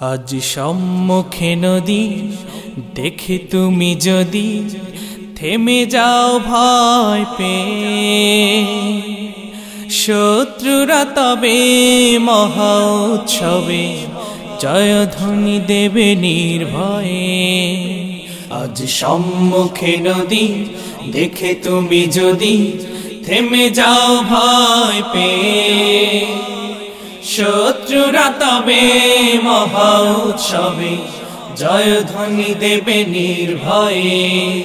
আজ সম্মুখে নদী, দেখে তুমি যদি থেমে যাও ভয় পে শত্রুরা তবে মহা উৎসবে জয়ধ্বনি দেবে নির্ভয়ে। আজ সম্মুখে নদী, দেখে তুমি যদি থেমে যাও ভয় পে শত্রুরা তবে মহা উৎসবে। জয়ধ্বনি দেবে নির্ভয়ে।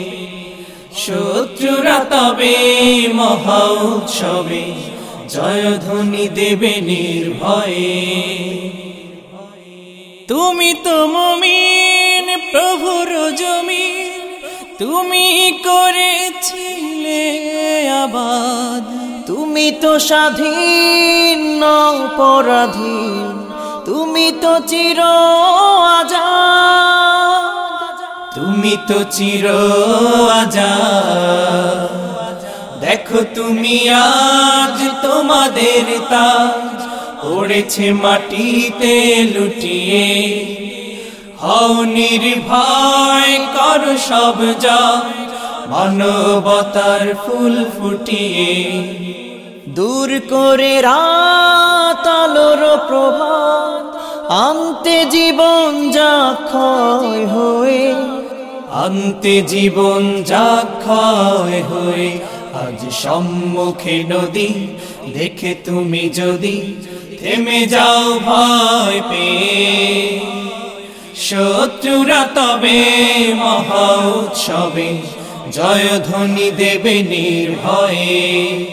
শত্রুরা তবে মহা উৎসবে। জয়ধ্বনি দেবে নির্ভয়ে। তুমি তো মমিন, প্রভুর জমিন। তুমি করেছিলে আবাদ। তুমি তো স্বাধীন পরাধীন তুমি তো চির তুমি তো চির দেখো তুমি আজ তোমাদের তাজ, পড়েছে মাটিতে লুটিয়ে। হও নির্ভয়, কর সব যা মানবতার ফুল ফুটিয়ে দূর করে রাত আলোর প্রভাত আনতে জীবন যা ক্ষয় হয়ে, আনতে জীবন যা ক্ষয় হয়ে। আজ সম্মুখে নদী, দেখে তুমি যদি থেমে যাও ভয় পেয়ে। শত্রুরা তবে মহা উৎসবে জয়ধ্বনি দেবে নির্ভয়ে।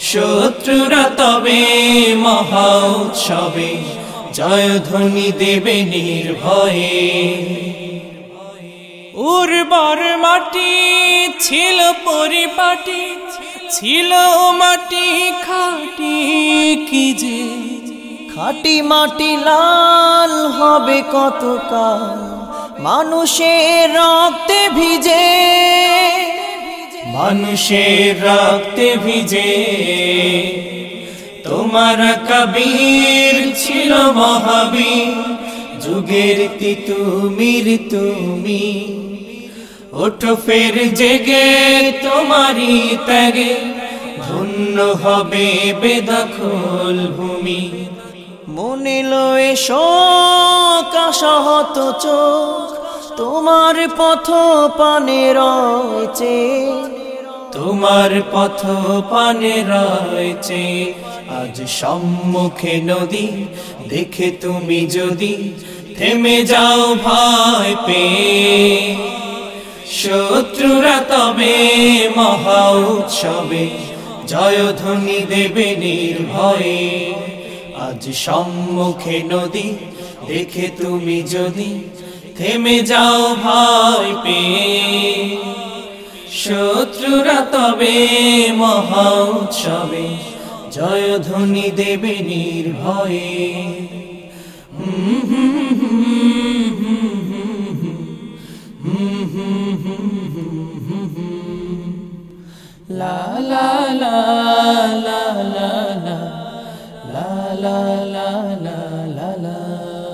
শত্রুরা তবে মহা উৎসবে। জয়ধ্বনি দেবে নির্ভয়ে। উর্বর মাটি ছিল পরিপাটি, ছিল মাটি খাটি কি যে? খাটি মাটি লাল হবে কতকাল? মানুষের রক্তে ভিজে মানুষের রক্তে ভিজে, তোমার কবীর ছিল মহাবীর, যুগের তিতুমির তুমি ওঠো ফের জেগে তোমারি ত্যাগে, ধন্য হবে বেদখল ভূমি। মনে লয়ে শোক আশাহত চোখ তোমার পথ পানে রয়েছে। তোমার পথ পানে রয়েছে। আজ সম্মুখে নদী, দেখে তুমি যদি থেমে যাও ভয় পে শত্রুরা তবে মহা উৎসবে, জয়ধ্বনি দেবে নির্ভয়ে। আজ সম্মুখে নদী, দেখে তুমি যদি থেমে যাও ভয় পেয়ে শত্রুরা তবে মহা উৎসবে জয়ধ্বনি দেবে নির্ভয়ে লা লা লা লা লা লা লা লা লা লা